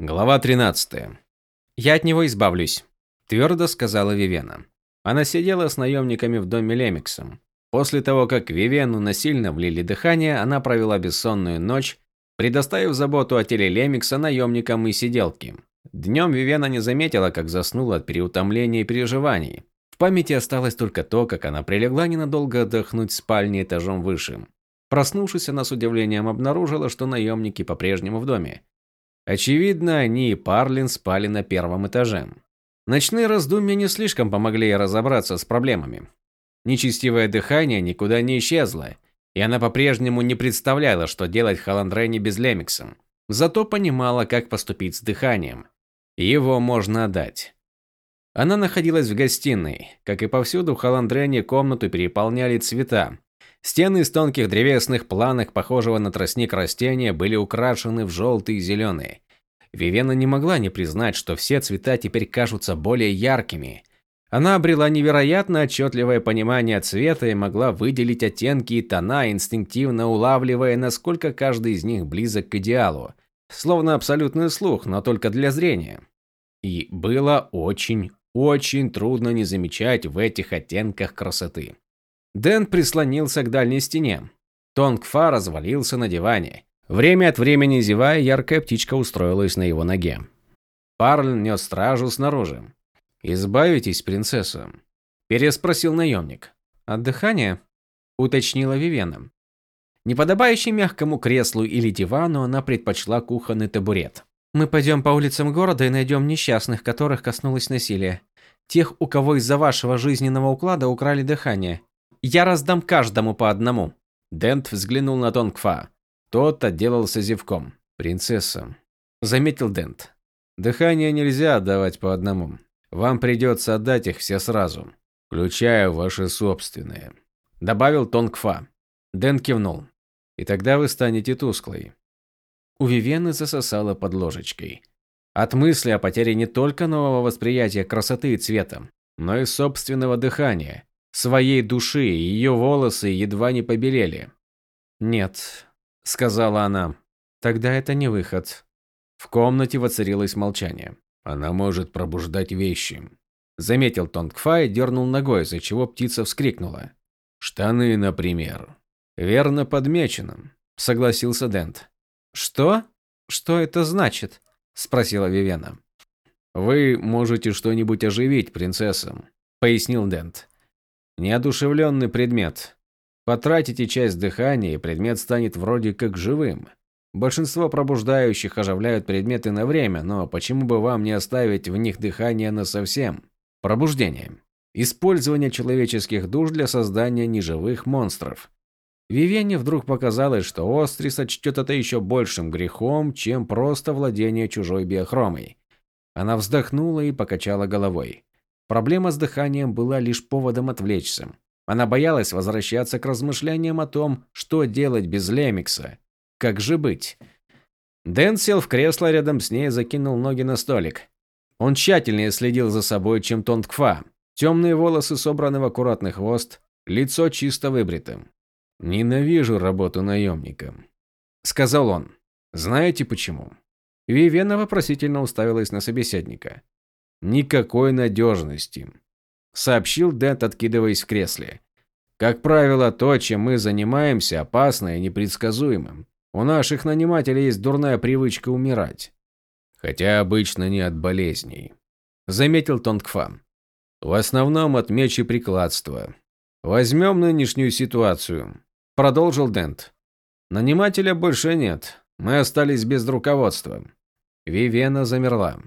Глава 13. «Я от него избавлюсь», – твердо сказала Вивена. Она сидела с наемниками в доме Лемиксом. После того, как Вивену насильно влили дыхание, она провела бессонную ночь, предоставив заботу о теле Лемикса наемникам и сиделке. Днем Вивена не заметила, как заснула от переутомления и переживаний. В памяти осталось только то, как она прилегла ненадолго отдохнуть в спальне этажом выше. Проснувшись, она с удивлением обнаружила, что наемники по-прежнему в доме. Очевидно, они и Парлин спали на первом этаже. Ночные раздумья не слишком помогли ей разобраться с проблемами. Нечестивое дыхание никуда не исчезло, и она по-прежнему не представляла, что делать Халандрене без Лемикса. Зато понимала, как поступить с дыханием. Его можно отдать. Она находилась в гостиной. Как и повсюду в Халандрене комнату переполняли цвета. Стены из тонких древесных планок, похожего на тростник растения, были украшены в желтый и зеленый. Вивена не могла не признать, что все цвета теперь кажутся более яркими. Она обрела невероятно отчетливое понимание цвета и могла выделить оттенки и тона, инстинктивно улавливая, насколько каждый из них близок к идеалу. Словно абсолютный слух, но только для зрения. И было очень, очень трудно не замечать в этих оттенках красоты. Дэн прислонился к дальней стене. Тонгфа развалился на диване. Время от времени зевая, яркая птичка устроилась на его ноге. Парль нес стражу снаружи. «Избавитесь, принцесса?» – переспросил наемник. «От дыхания?» – уточнила Вивена. Неподобающей мягкому креслу или дивану она предпочла кухонный табурет. «Мы пойдем по улицам города и найдем несчастных, которых коснулось насилие. Тех, у кого из-за вашего жизненного уклада украли дыхание. Я раздам каждому по одному. Дент взглянул на Тонгфа. Тот отделался зевком. Принцесса. Заметил Дент. Дыхание нельзя отдавать по одному. Вам придется отдать их все сразу, включая ваши собственные. Добавил Тонгфа. Дент кивнул. И тогда вы станете тусклой. У Вивены засосало под ложечкой. От мысли о потере не только нового восприятия красоты и цвета, но и собственного дыхания, своей души, и ее волосы едва не побелели. «Нет», — сказала она, — «тогда это не выход». В комнате воцарилось молчание. «Она может пробуждать вещи», — заметил Тонгфа и дернул ногой, из-за чего птица вскрикнула. «Штаны, например». «Верно подмечено», — согласился Дент. «Что? Что это значит?» — спросила Вивена. «Вы можете что-нибудь оживить, принцесса», — пояснил Дент. Неодушевленный предмет. Потратите часть дыхания, и предмет станет вроде как живым. Большинство пробуждающих оживляют предметы на время, но почему бы вам не оставить в них дыхание на совсем? Пробуждение. Использование человеческих душ для создания неживых монстров. Вивене вдруг показалось, что Острис сочтет это еще большим грехом, чем просто владение чужой биохромой. Она вздохнула и покачала головой. Проблема с дыханием была лишь поводом отвлечься. Она боялась возвращаться к размышлениям о том, что делать без Лемикса. Как же быть? Дэн сел в кресло рядом с ней и закинул ноги на столик. Он тщательнее следил за собой, чем Тонткфа. Темные волосы собраны в аккуратный хвост, лицо чисто выбритым. «Ненавижу работу наемника», — сказал он. «Знаете почему?» Вивена вопросительно уставилась на собеседника. Никакой надежности, сообщил Дент, откидываясь в кресле. Как правило, то, чем мы занимаемся, опасно и непредсказуемо. У наших нанимателей есть дурная привычка умирать. Хотя обычно не от болезней. Заметил Тонгфа. В основном от меч и прикладства. Возьмем нынешнюю ситуацию. Продолжил Дент. Нанимателя больше нет. Мы остались без руководства. Вивена замерла.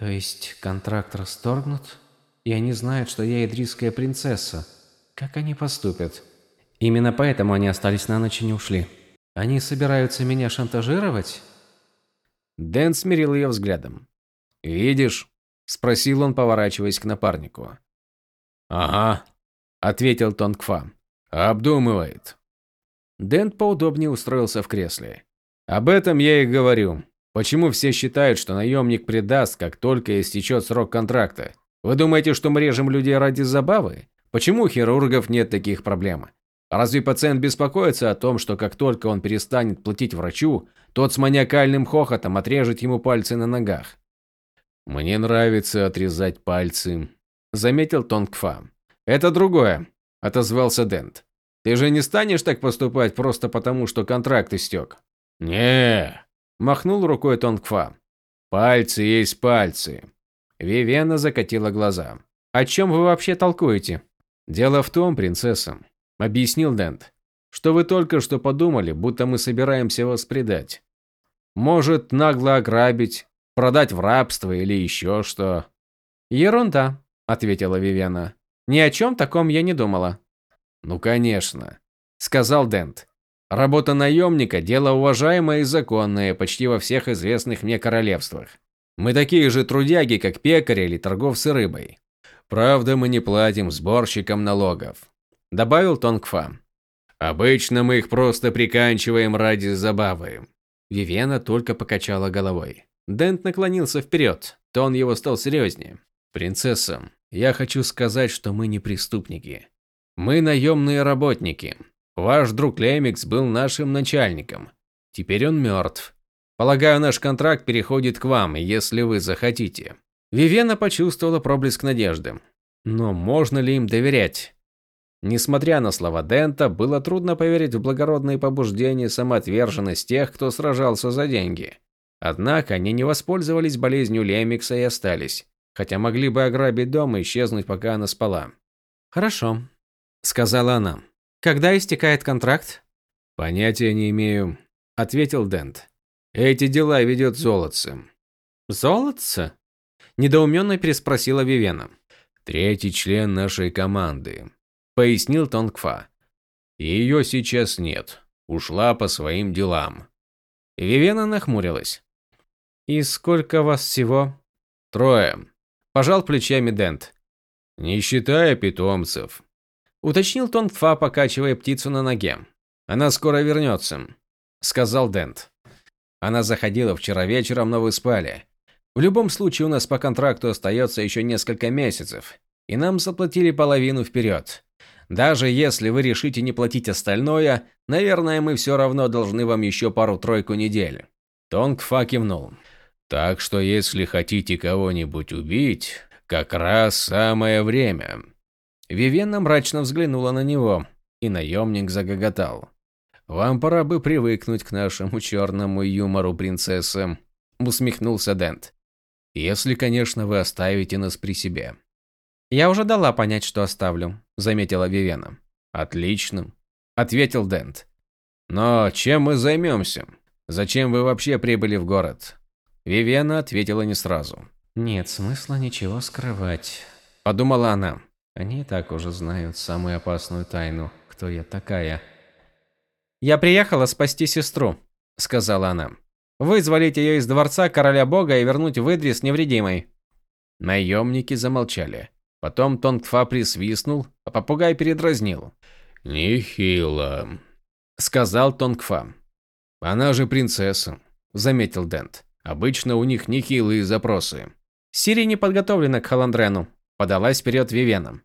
То есть контракт расторгнут? И они знают, что я идрийская принцесса. Как они поступят? Именно поэтому они остались на ночь и не ушли. Они собираются меня шантажировать? Дэн смирил ее взглядом. «Видишь?» – спросил он, поворачиваясь к напарнику. «Ага», – ответил Тонгфа. «Обдумывает». Дэн поудобнее устроился в кресле. «Об этом я и говорю. Почему все считают, что наемник предаст, как только истечет срок контракта? Вы думаете, что мы режем людей ради забавы? Почему у хирургов нет таких проблем? Разве пациент беспокоится о том, что как только он перестанет платить врачу, тот с маниакальным хохотом отрежет ему пальцы на ногах? Мне нравится отрезать пальцы, заметил Тонгфа. Это другое, отозвался Дент. Ты же не станешь так поступать просто потому, что контракт истек? Не, махнул рукой Тонгфа. Пальцы есть пальцы. Вивена закатила глаза. О чем вы вообще толкуете? Дело в том, принцесса, объяснил Дент, что вы только что подумали, будто мы собираемся вас предать. Может, нагло ограбить, продать в рабство или еще что. Ерунда, ответила Вивена. Ни о чем таком я не думала. Ну, конечно, сказал Дент. Работа наемника – дело уважаемое и законное почти во всех известных мне королевствах. Мы такие же трудяги, как пекари или торговцы рыбой. Правда, мы не платим сборщикам налогов, добавил Тонгфа. Обычно мы их просто приканчиваем ради забавы. Вивена только покачала головой. Дент наклонился вперед. Тон его стал серьезнее. Принцесса, я хочу сказать, что мы не преступники. Мы наемные работники. Ваш друг Лемикс был нашим начальником. Теперь он мертв. Полагаю, наш контракт переходит к вам, если вы захотите. Вивена почувствовала проблеск надежды. Но можно ли им доверять? Несмотря на слова Дента, было трудно поверить в благородные побуждения и самоотверженность тех, кто сражался за деньги. Однако они не воспользовались болезнью Лемикса и остались, хотя могли бы ограбить дом и исчезнуть, пока она спала. «Хорошо», – сказала она. Когда истекает контракт? Понятия не имею, ответил Дент. Эти дела ведет Золотце. Золотце? недоуменно переспросила Вивена. Третий член нашей команды, пояснил Тонгфа. Ее сейчас нет. Ушла по своим делам. Вивена нахмурилась. И сколько вас всего? Трое. Пожал плечами Дент. Не считая питомцев. Уточнил Тон Фа, покачивая птицу на ноге. Она скоро вернется», — сказал Дент. Она заходила вчера вечером, но вы спали. В любом случае у нас по контракту остается еще несколько месяцев, и нам заплатили половину вперед. Даже если вы решите не платить остальное, наверное, мы все равно должны вам еще пару-тройку недель. Тонг Фа кивнул. Так что если хотите кого-нибудь убить, как раз самое время. Вивенна мрачно взглянула на него, и наемник загоготал. «Вам пора бы привыкнуть к нашему черному юмору, принцесса», – усмехнулся Дент. «Если, конечно, вы оставите нас при себе». «Я уже дала понять, что оставлю», – заметила Вивена. «Отлично», – ответил Дент. «Но чем мы займемся? Зачем вы вообще прибыли в город?» Вивена ответила не сразу. «Нет смысла ничего скрывать», – подумала она. Они и так уже знают самую опасную тайну, кто я такая. «Я приехала спасти сестру», — сказала она. «Вызволить ее из дворца короля бога и вернуть в Идрис невредимой». Наемники замолчали. Потом Тонгфа присвистнул, а попугай передразнил. «Нехило», — сказал Тонгфа. «Она же принцесса», — заметил Дент. «Обычно у них нехилые запросы». Сири не подготовлена к Халандрену, Подалась вперед Вивена.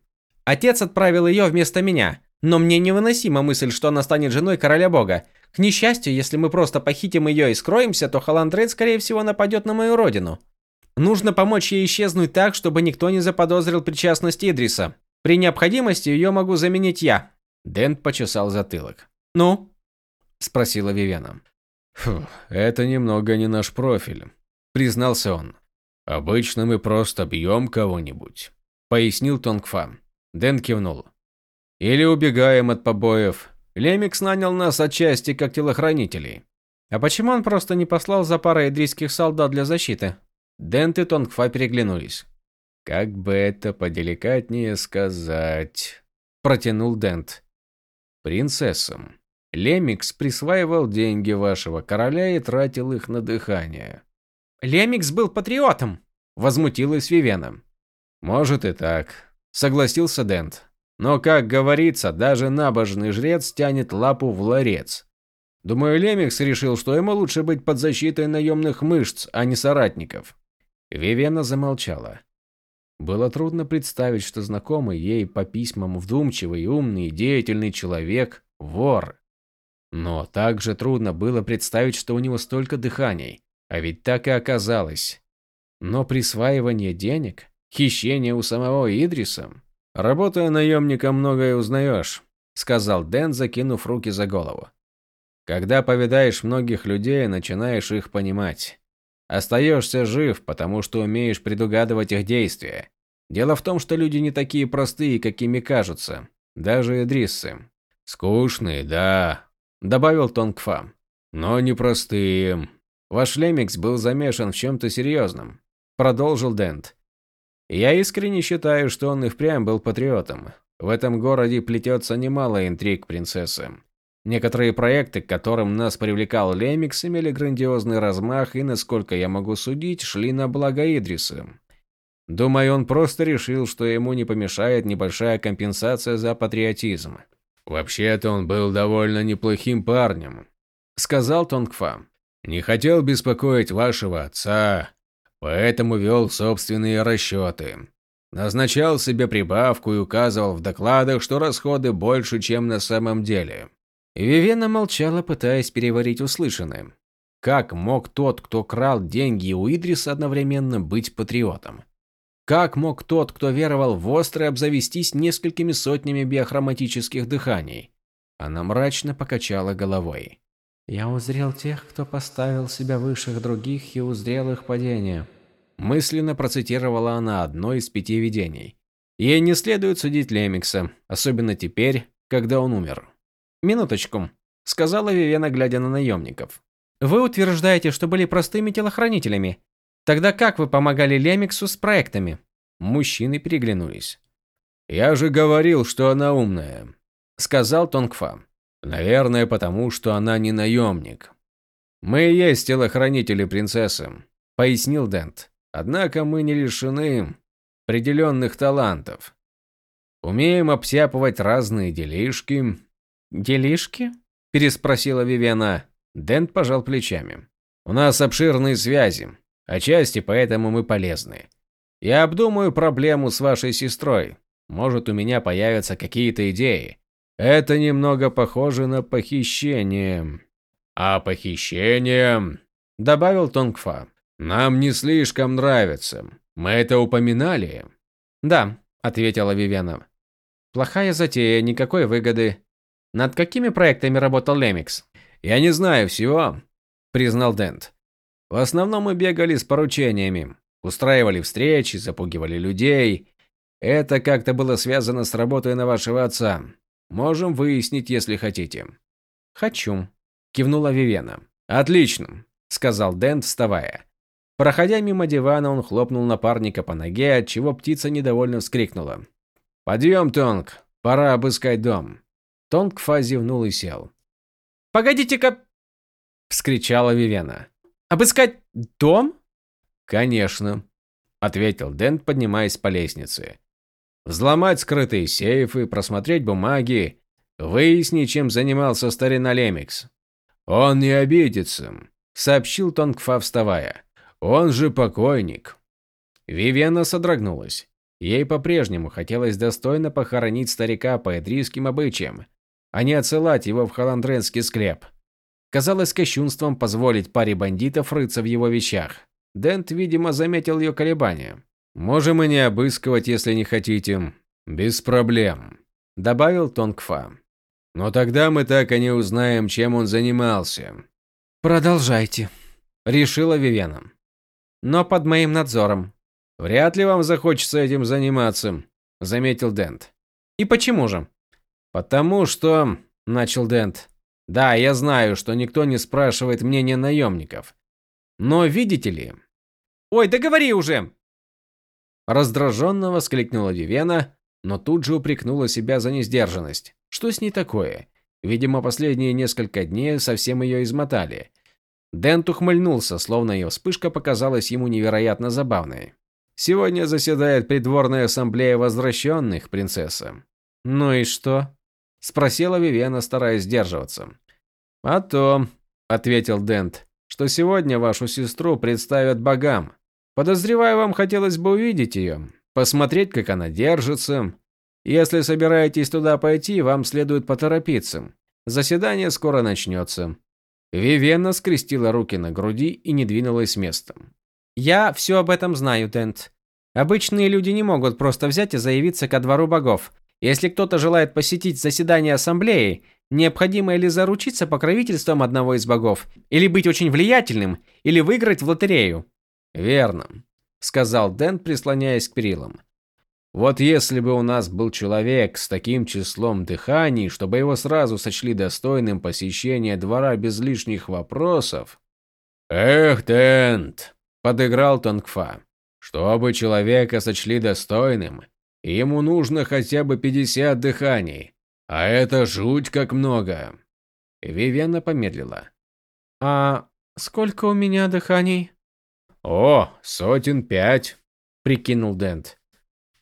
Отец отправил ее вместо меня, но мне невыносима мысль, что она станет женой короля бога. К несчастью, если мы просто похитим ее и скроемся, то Халандрейд, скорее всего, нападет на мою родину. Нужно помочь ей исчезнуть так, чтобы никто не заподозрил причастность Идриса. При необходимости ее могу заменить я. Дент почесал затылок. Ну? спросила Вивена. Это немного не наш профиль, признался он. Обычно мы просто бьем кого-нибудь пояснил Тонгфа. Дэн кивнул. Или убегаем от побоев. Лемикс нанял нас отчасти как телохранителей. А почему он просто не послал за парой идрийских солдат для защиты? Дент и Тонгфа переглянулись. Как бы это поделикатнее сказать, протянул Дент. Принцессам. Лемикс присваивал деньги вашего короля и тратил их на дыхание. Лемикс был патриотом, возмутилась Вивена. Может и так, согласился Дент. Но, как говорится, даже набожный жрец тянет лапу в ларец. Думаю, Лемикс решил, что ему лучше быть под защитой наемных мышц, а не соратников. Вивена замолчала. Было трудно представить, что знакомый ей по письмам вдумчивый, умный, деятельный человек – вор. Но также трудно было представить, что у него столько дыханий. А ведь так и оказалось. Но присваивание денег, хищение у самого Идриса. Работая наемником, многое узнаешь, сказал Дэн, закинув руки за голову. Когда повидаешь многих людей, начинаешь их понимать. Остаешься жив, потому что умеешь предугадывать их действия. Дело в том, что люди не такие простые, какими кажутся. Даже Идриссы. Скучные, да, добавил Тонгфа. Но непростые. Ваш Лемикс был замешан в чем-то серьезном, продолжил Дент. Я искренне считаю, что он и впрямь был патриотом. В этом городе плетется немало интриг принцессы. Некоторые проекты, к которым нас привлекал Лемикс, имели грандиозный размах и, насколько я могу судить, шли на благо Идриса. Думаю, он просто решил, что ему не помешает небольшая компенсация за патриотизм. «Вообще-то он был довольно неплохим парнем», – сказал Тонгфа. «Не хотел беспокоить вашего отца, поэтому вел собственные расчеты. Назначал себе прибавку и указывал в докладах, что расходы больше, чем на самом деле. Вивена молчала, пытаясь переварить услышанное. Как мог тот, кто крал деньги у Идриса, одновременно быть патриотом? Как мог тот, кто веровал в острое, обзавестись несколькими сотнями биохроматических дыханий? Она мрачно покачала головой. «Я узрел тех, кто поставил себя выше других и узрел их падение». Мысленно процитировала она одно из пяти видений. Ей не следует судить Лемикса, особенно теперь, когда он умер. «Минуточку», – сказала Вивена, глядя на наемников. «Вы утверждаете, что были простыми телохранителями. Тогда как вы помогали Лемиксу с проектами?» Мужчины переглянулись. «Я же говорил, что она умная», – сказал Тонгфа. «Наверное, потому что она не наемник». «Мы и есть телохранители принцессы», – пояснил Дент. «Однако мы не лишены определенных талантов. Умеем обсяпывать разные делишки, «Делишки?» – переспросила Вивена. Дент пожал плечами. «У нас обширные связи. Отчасти поэтому мы полезны. Я обдумаю проблему с вашей сестрой. Может, у меня появятся какие-то идеи. Это немного похоже на похищение». «А похищение?» – добавил Тонгфа. «Нам не слишком нравится. Мы это упоминали?» «Да», – ответила Вивена. «Плохая затея, никакой выгоды. Над какими проектами работал Лемикс? Я не знаю всего, признал Дент. В основном мы бегали с поручениями, устраивали встречи, запугивали людей. Это как-то было связано с работой на вашего отца. Можем выяснить, если хотите. Хочу, кивнула Вивена. Отлично, сказал Дент, вставая. Проходя мимо дивана, он хлопнул напарника по ноге, от чего птица недовольно вскрикнула. «Подъем, Тонг, пора обыскать дом». Тонгфа зевнул и сел. «Погодите-ка!» – вскричала Вивена. «Обыскать дом?» «Конечно», – ответил Дент, поднимаясь по лестнице. «Взломать скрытые сейфы, просмотреть бумаги, выяснить, чем занимался старина Лемикс. Он не обидится», – сообщил Тонгфа, вставая. «Он же покойник». Вивена содрогнулась. Ей по-прежнему хотелось достойно похоронить старика по эдрийским обычаям, а не отсылать его в холандренский склеп. Казалось кощунством позволить паре бандитов рыться в его вещах. Дент, видимо, заметил ее колебания. «Можем и не обыскивать, если не хотите. Без проблем», – добавил Тонгфа. «Но тогда мы так и не узнаем, чем он занимался». «Продолжайте», – решила Вивена. «Но под моим надзором». «Вряд ли вам захочется этим заниматься», – заметил Дент. «И почему же?» «Потому что...» – начал Дент. «Да, я знаю, что никто не спрашивает мнения наемников. Но видите ли...» «Ой, да уже!» Раздраженно воскликнула Дивена, но тут же упрекнула себя за несдержанность. Что с ней такое? Видимо, последние несколько дней совсем ее измотали. Дент ухмыльнулся, словно ее вспышка показалась ему невероятно забавной. «Сегодня заседает придворная ассамблея возвращенных, принцесса». «Ну и что?» спросила Вивена, стараясь сдерживаться. "А то", ответил Дент, "что сегодня вашу сестру представят богам. Подозреваю, вам хотелось бы увидеть ее. посмотреть, как она держится. Если собираетесь туда пойти, вам следует поторопиться. Заседание скоро начнется. Вивенна скрестила руки на груди и не двинулась с места. «Я все об этом знаю, Дент. Обычные люди не могут просто взять и заявиться ко двору богов. Если кто-то желает посетить заседание ассамблеи, необходимо или заручиться покровительством одного из богов, или быть очень влиятельным, или выиграть в лотерею. Верно, сказал Дент, прислоняясь к перилам. Вот если бы у нас был человек с таким числом дыханий, чтобы его сразу сочли достойным посещения двора без лишних вопросов. Эх, Дент, подыграл Тонгфа. Чтобы человека сочли достойным, ему нужно хотя бы 50 дыханий. А это жуть как много. Вивена помедлила. А сколько у меня дыханий? О, сотен пять, прикинул Дент.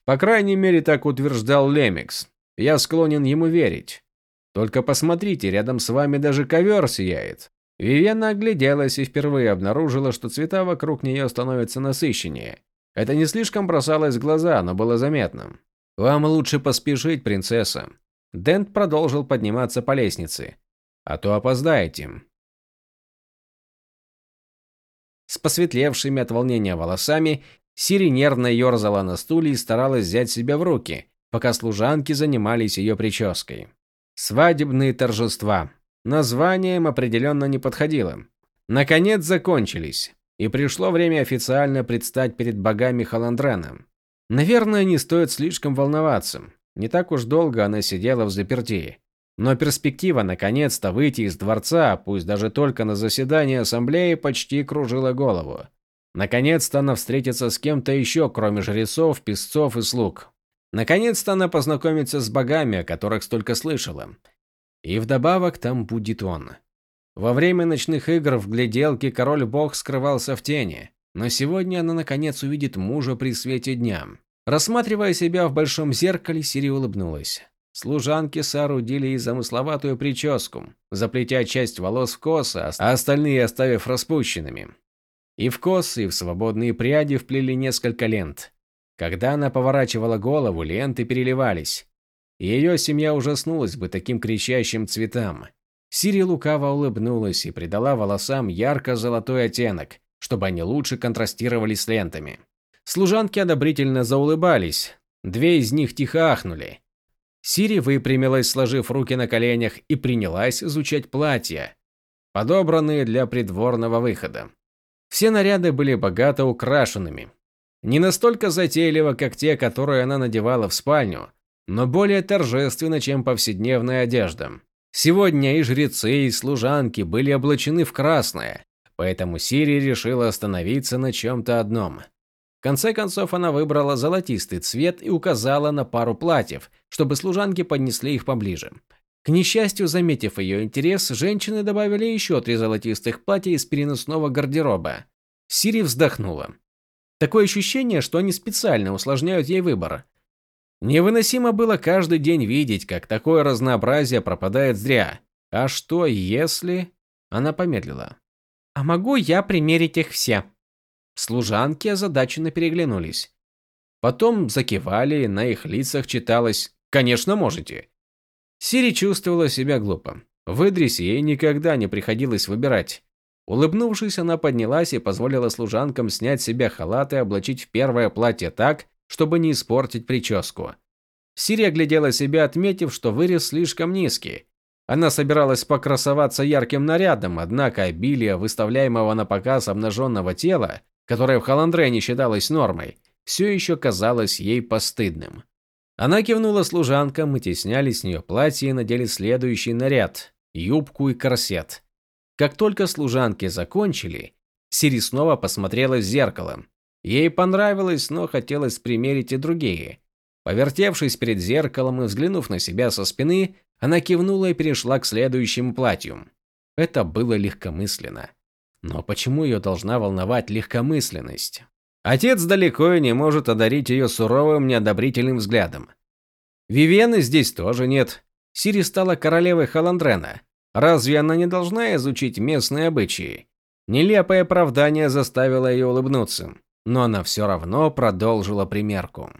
По крайней мере, так утверждал Лемикс. Я склонен ему верить. Только посмотрите, рядом с вами даже ковер сияет. Вивена огляделась и впервые обнаружила, что цвета вокруг нее становятся насыщеннее. Это не слишком бросалось в глаза, но было заметно. «Вам лучше поспешить, принцесса». Дент продолжил подниматься по лестнице. «А то опоздаете». С посветлевшими от волнения волосами Сири нервно ерзала на стуле и старалась взять себя в руки, пока служанки занимались ее прической. Свадебные торжества. Названием определенно не подходило. Наконец закончились и пришло время официально предстать перед богами Халандрена. Наверное, не стоит слишком волноваться. Не так уж долго она сидела в заперти. Но перспектива наконец-то выйти из дворца, пусть даже только на заседание ассамблеи, почти кружила голову. Наконец-то она встретится с кем-то еще, кроме жрецов, песцов и слуг. Наконец-то она познакомится с богами, о которых столько слышала. И вдобавок там будет он. Во время ночных игр в гляделке король-бог скрывался в тени, но сегодня она наконец увидит мужа при свете дня. Рассматривая себя в большом зеркале, Сири улыбнулась. Служанки соорудили ей замысловатую прическу, заплетя часть волос в косы, а остальные оставив распущенными. И в косы, и в свободные пряди вплели несколько лент. Когда она поворачивала голову, ленты переливались. Ее семья ужаснулась бы таким кричащим цветам. Сири лукаво улыбнулась и придала волосам ярко-золотой оттенок, чтобы они лучше контрастировали с лентами. Служанки одобрительно заулыбались. Две из них тихо ахнули. Сири выпрямилась, сложив руки на коленях, и принялась изучать платья, подобранные для придворного выхода. Все наряды были богато украшенными. Не настолько затейливо, как те, которые она надевала в спальню, но более торжественно, чем повседневная одежда. Сегодня и жрецы, и служанки были облачены в красное, поэтому Сири решила остановиться на чем-то одном. В конце концов она выбрала золотистый цвет и указала на пару платьев, чтобы служанки поднесли их поближе. К несчастью, заметив ее интерес, женщины добавили еще три золотистых платья из переносного гардероба. Сири вздохнула. Такое ощущение, что они специально усложняют ей выбор. Невыносимо было каждый день видеть, как такое разнообразие пропадает зря. А что если... Она помедлила. А могу я примерить их все? Служанки озадаченно переглянулись. Потом закивали, на их лицах читалось «Конечно можете». Сири чувствовала себя глупо. В Идрисе ей никогда не приходилось выбирать. Улыбнувшись, она поднялась и позволила служанкам снять с себя халат и облачить в первое платье так, чтобы не испортить прическу. Сирия глядела себя, отметив, что вырез слишком низкий. Она собиралась покрасоваться ярким нарядом, однако обилие выставляемого на показ обнаженного тела, которое в Халандре не считалось нормой, все еще казалось ей постыдным. Она кивнула служанкам, мы сняли с нее платье и надели следующий наряд – юбку и корсет. Как только служанки закончили, Сири снова посмотрела в зеркало. Ей понравилось, но хотелось примерить и другие. Повертевшись перед зеркалом и взглянув на себя со спины, она кивнула и перешла к следующему платью. Это было легкомысленно. Но почему ее должна волновать легкомысленность? Отец далеко и не может одарить ее суровым, неодобрительным взглядом. Вивены здесь тоже нет. Сири стала королевой Халандрена. Разве она не должна изучить местные обычаи? Нелепое оправдание заставило ее улыбнуться но она все равно продолжила примерку.